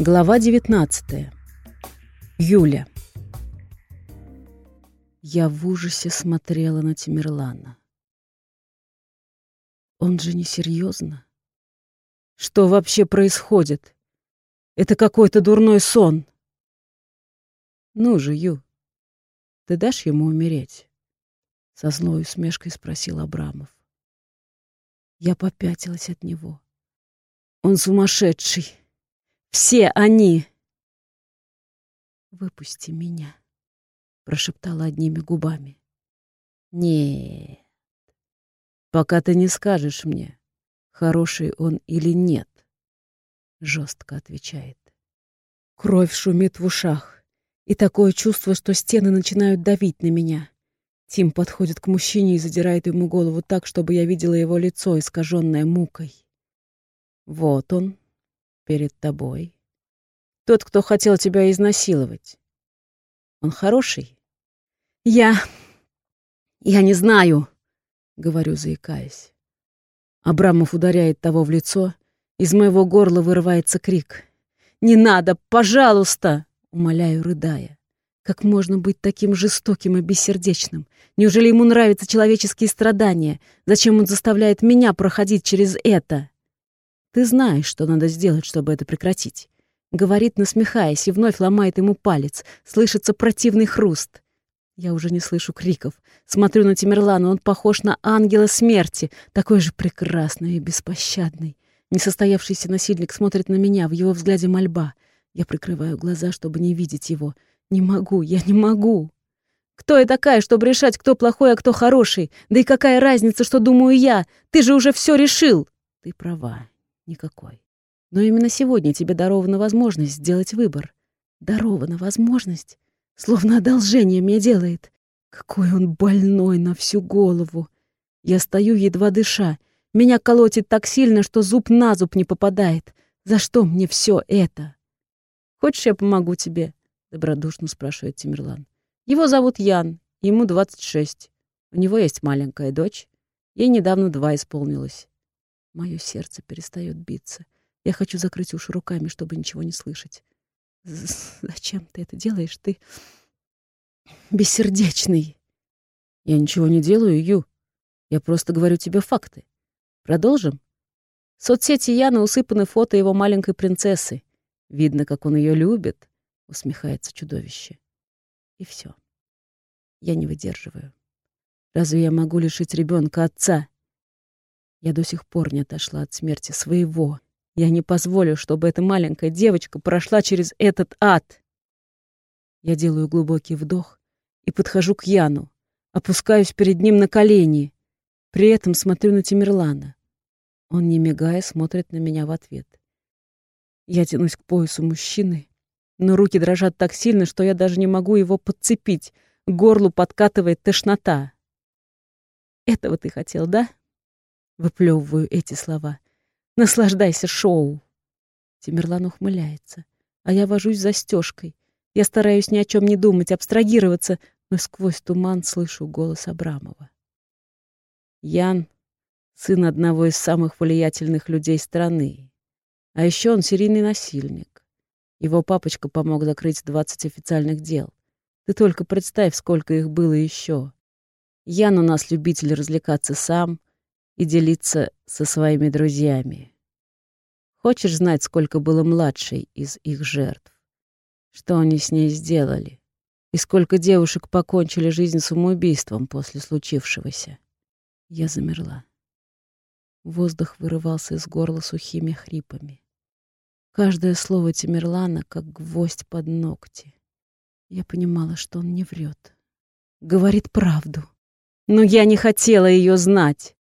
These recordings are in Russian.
Глава 19. Юля. Я в ужасе смотрела на Тимирлана. Он же не серьезно. Что вообще происходит? Это какой-то дурной сон. Ну же, Ю, ты дашь ему умереть? Со злой усмешкой спросил Абрамов. Я попятилась от него. Он сумасшедший. Все они. Выпусти меня, прошептала одними губами. Нет. Пока ты не скажешь мне, хороший он или нет, жестко отвечает. Кровь шумит в ушах, и такое чувство, что стены начинают давить на меня. Тим подходит к мужчине и задирает ему голову так, чтобы я видела его лицо, искаженное мукой. Вот он, перед тобой. Тот, кто хотел тебя изнасиловать. Он хороший? Я... Я не знаю, говорю, заикаясь. Абрамов ударяет того в лицо. Из моего горла вырывается крик. «Не надо, пожалуйста!» — умоляю, рыдая. Как можно быть таким жестоким и бессердечным? Неужели ему нравятся человеческие страдания? Зачем он заставляет меня проходить через это? Ты знаешь, что надо сделать, чтобы это прекратить. Говорит, насмехаясь, и вновь ломает ему палец. Слышится противный хруст. Я уже не слышу криков. Смотрю на Тимирлана, он похож на ангела смерти, такой же прекрасный и беспощадный. Несостоявшийся насильник смотрит на меня, в его взгляде мольба. Я прикрываю глаза, чтобы не видеть его. Не могу, я не могу. Кто я такая, чтобы решать, кто плохой, а кто хороший? Да и какая разница, что думаю я? Ты же уже все решил. Ты права, никакой. Но именно сегодня тебе дарована возможность сделать выбор. Дарована возможность. Словно одолжение мне делает. Какой он больной на всю голову. Я стою, едва дыша. Меня колотит так сильно, что зуб на зуб не попадает. За что мне все это? Хочешь, я помогу тебе? Добродушно спрашивает Тимирлан. Его зовут Ян, ему 26. У него есть маленькая дочь. Ей недавно два исполнилось. Мое сердце перестает биться. Я хочу закрыть уши руками, чтобы ничего не слышать. Зачем ты это делаешь? Ты бессердечный. Я ничего не делаю, Ю. Я просто говорю тебе факты. Продолжим? Соцсети Яна усыпаны фото его маленькой принцессы. Видно, как он ее любит, — усмехается чудовище. И все. Я не выдерживаю. Разве я могу лишить ребенка отца? Я до сих пор не отошла от смерти своего. Я не позволю, чтобы эта маленькая девочка прошла через этот ад. Я делаю глубокий вдох и подхожу к Яну, опускаюсь перед ним на колени, при этом смотрю на Тимирлана. Он, не мигая, смотрит на меня в ответ. Я тянусь к поясу мужчины, но руки дрожат так сильно, что я даже не могу его подцепить. К горлу подкатывает тошнота. «Этого ты хотел, да?» Выплевываю эти слова. «Наслаждайся шоу!» Тимирлан ухмыляется, а я вожусь застежкой. Я стараюсь ни о чем не думать, абстрагироваться, но сквозь туман слышу голос Абрамова. Ян — сын одного из самых влиятельных людей страны. А еще он серийный насильник. Его папочка помог закрыть 20 официальных дел. Ты только представь, сколько их было еще. Ян у нас любитель развлекаться сам и делиться со своими друзьями. Хочешь знать, сколько было младшей из их жертв? Что они с ней сделали? И сколько девушек покончили жизнь самоубийством после случившегося? Я замерла. Воздух вырывался из горла сухими хрипами. Каждое слово Тимирлана как гвоздь под ногти. Я понимала, что он не врет. Говорит правду. Но я не хотела ее знать.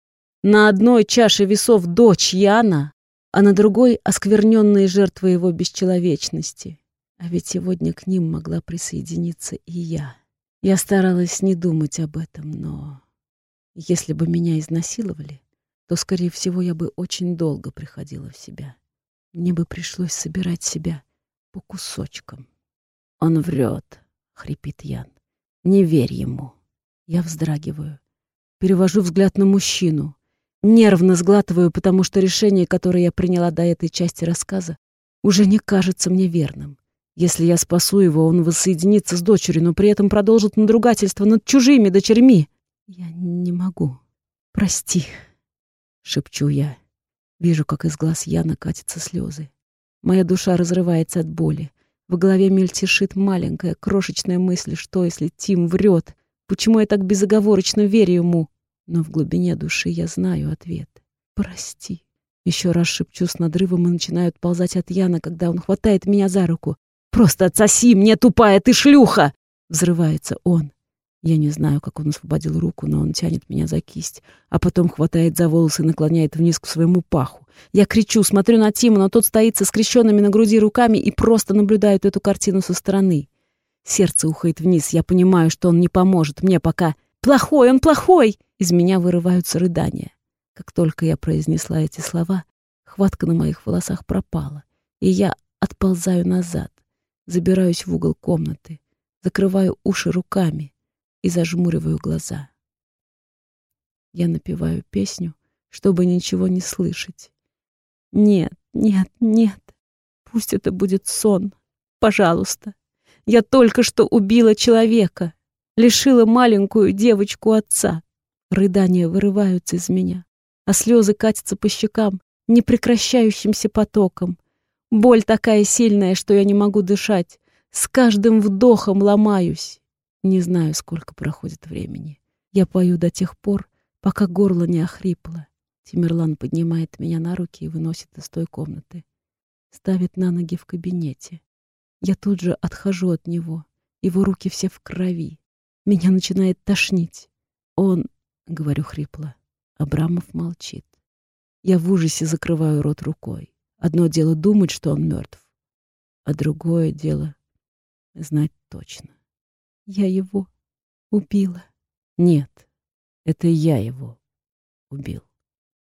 На одной чаше весов дочь Яна, а на другой — оскверненные жертвы его бесчеловечности. А ведь сегодня к ним могла присоединиться и я. Я старалась не думать об этом, но... Если бы меня изнасиловали, то, скорее всего, я бы очень долго приходила в себя. Мне бы пришлось собирать себя по кусочкам. «Он врет», — хрипит Ян. «Не верь ему». Я вздрагиваю. Перевожу взгляд на мужчину. Нервно сглатываю, потому что решение, которое я приняла до этой части рассказа, уже не кажется мне верным. Если я спасу его, он воссоединится с дочерью, но при этом продолжит надругательство над чужими дочерьми. Я не могу. Прости, шепчу я. Вижу, как из глаз Яна катятся слезы. Моя душа разрывается от боли. В голове мельтешит маленькая, крошечная мысль, что если Тим врет, почему я так безоговорочно верю ему. Но в глубине души я знаю ответ. Прости. Еще раз шепчу с надрывом и начинаю отползать от Яна, когда он хватает меня за руку. «Просто отсоси мне, тупая ты шлюха!» Взрывается он. Я не знаю, как он освободил руку, но он тянет меня за кисть, а потом хватает за волосы и наклоняет вниз к своему паху. Я кричу, смотрю на Тима, но тот стоит со скрещенными на груди руками и просто наблюдает эту картину со стороны. Сердце ухает вниз, я понимаю, что он не поможет мне пока. «Плохой, он плохой!» Из меня вырываются рыдания. Как только я произнесла эти слова, хватка на моих волосах пропала, и я отползаю назад, забираюсь в угол комнаты, закрываю уши руками и зажмуриваю глаза. Я напеваю песню, чтобы ничего не слышать. Нет, нет, нет. Пусть это будет сон. Пожалуйста. Я только что убила человека, лишила маленькую девочку отца. Рыдания вырываются из меня, а слезы катятся по щекам непрекращающимся потоком. Боль такая сильная, что я не могу дышать. С каждым вдохом ломаюсь. Не знаю, сколько проходит времени. Я пою до тех пор, пока горло не охрипло. Тимерлан поднимает меня на руки и выносит из той комнаты. Ставит на ноги в кабинете. Я тут же отхожу от него. Его руки все в крови. Меня начинает тошнить. Он, говорю хрипло, Абрамов молчит. Я в ужасе закрываю рот рукой. Одно дело думать, что он мертв, а другое дело знать точно. Я его убила. Нет, это я его убил.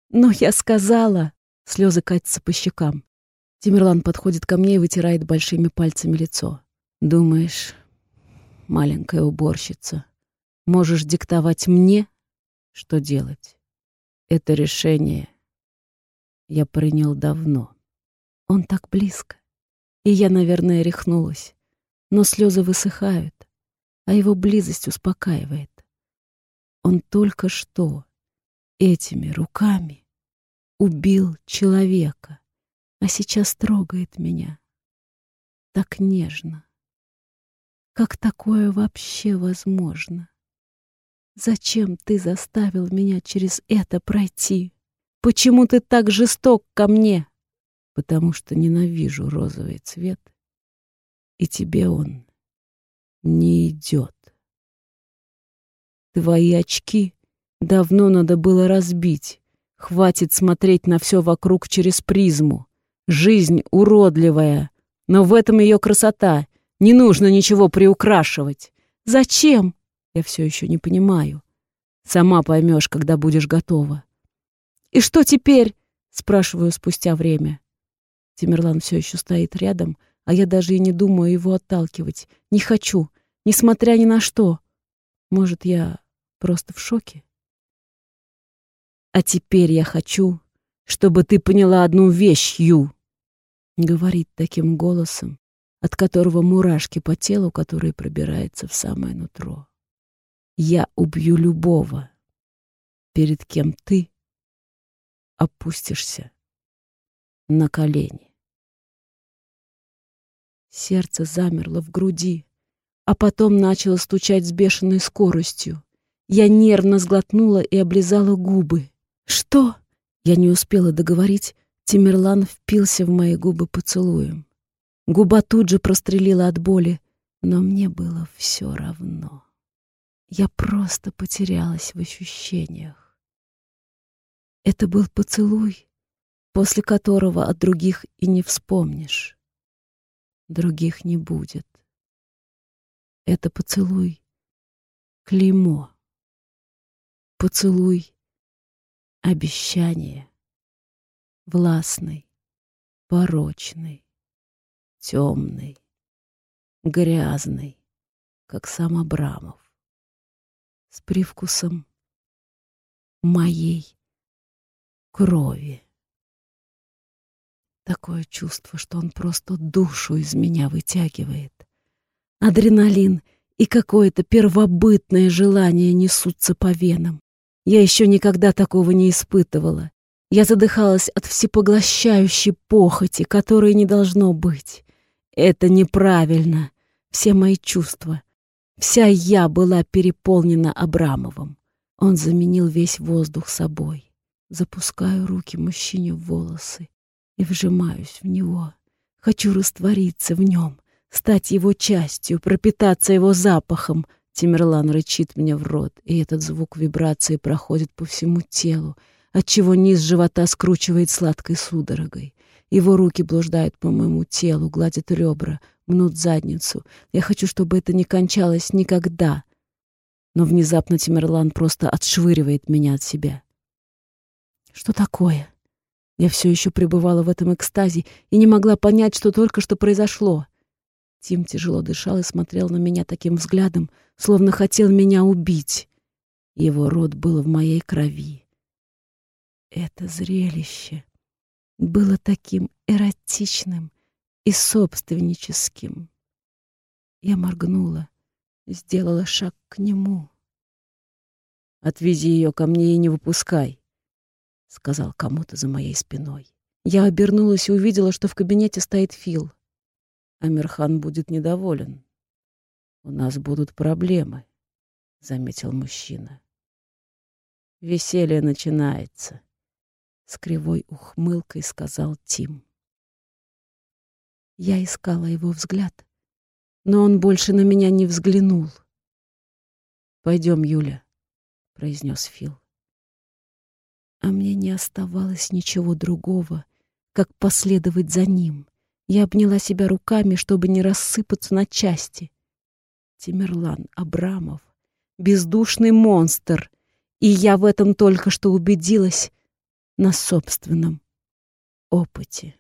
Но я сказала... Слезы катятся по щекам. Тимирлан подходит ко мне и вытирает большими пальцами лицо. Думаешь, маленькая уборщица, можешь диктовать мне, что делать? Это решение я принял давно. Он так близко. И я, наверное, рехнулась. Но слезы высыхают, а его близость успокаивает. Он только что этими руками убил человека, а сейчас трогает меня. Так нежно. Как такое вообще возможно? Зачем ты заставил меня через это пройти? Почему ты так жесток ко мне? Потому что ненавижу розовый цвет, и тебе он не идет. Твои очки Давно надо было разбить. Хватит смотреть на все вокруг через призму. Жизнь уродливая, но в этом ее красота. Не нужно ничего приукрашивать. Зачем? Я все еще не понимаю. Сама поймешь, когда будешь готова. И что теперь? Спрашиваю спустя время. Тимирлан все еще стоит рядом, а я даже и не думаю его отталкивать. Не хочу, несмотря ни на что. Может, я просто в шоке? А теперь я хочу, чтобы ты поняла одну вещь, Ю. Говорит таким голосом, от которого мурашки по телу, которые пробираются в самое нутро. Я убью любого, перед кем ты опустишься на колени. Сердце замерло в груди, а потом начало стучать с бешеной скоростью. Я нервно сглотнула и облизала губы. «Что?» Я не успела договорить. Тимерлан впился в мои губы поцелуем. Губа тут же прострелила от боли, но мне было все равно. Я просто потерялась в ощущениях. Это был поцелуй, после которого от других и не вспомнишь. Других не будет. Это поцелуй — клеймо. Поцелуй обещание. Властный, порочный, темный, грязный, как сам Абрамов, с привкусом моей крови. Такое чувство, что он просто душу из меня вытягивает. Адреналин и какое-то первобытное желание несутся по венам. Я еще никогда такого не испытывала. Я задыхалась от всепоглощающей похоти, которой не должно быть. Это неправильно. Все мои чувства. Вся я была переполнена Абрамовым. Он заменил весь воздух собой. Запускаю руки мужчине в волосы и вжимаюсь в него. Хочу раствориться в нем, стать его частью, пропитаться его запахом. Тимерлан рычит мне в рот, и этот звук вибрации проходит по всему телу, отчего низ живота скручивает сладкой судорогой. Его руки блуждают по моему телу, гладят ребра, мнут задницу. Я хочу, чтобы это не кончалось никогда. Но внезапно Тимерлан просто отшвыривает меня от себя. Что такое? Я все еще пребывала в этом экстазе и не могла понять, что только что произошло. Тим тяжело дышал и смотрел на меня таким взглядом, словно хотел меня убить. Его рот был в моей крови. Это зрелище было таким эротичным и собственническим. Я моргнула, сделала шаг к нему. «Отвези ее ко мне и не выпускай», — сказал кому-то за моей спиной. Я обернулась и увидела, что в кабинете стоит Фил. Амирхан будет недоволен. «У нас будут проблемы», — заметил мужчина. «Веселье начинается», — с кривой ухмылкой сказал Тим. Я искала его взгляд, но он больше на меня не взглянул. «Пойдем, Юля», — произнес Фил. А мне не оставалось ничего другого, как последовать за ним. Я обняла себя руками, чтобы не рассыпаться на части. Тимерлан Абрамов — бездушный монстр, и я в этом только что убедилась на собственном опыте.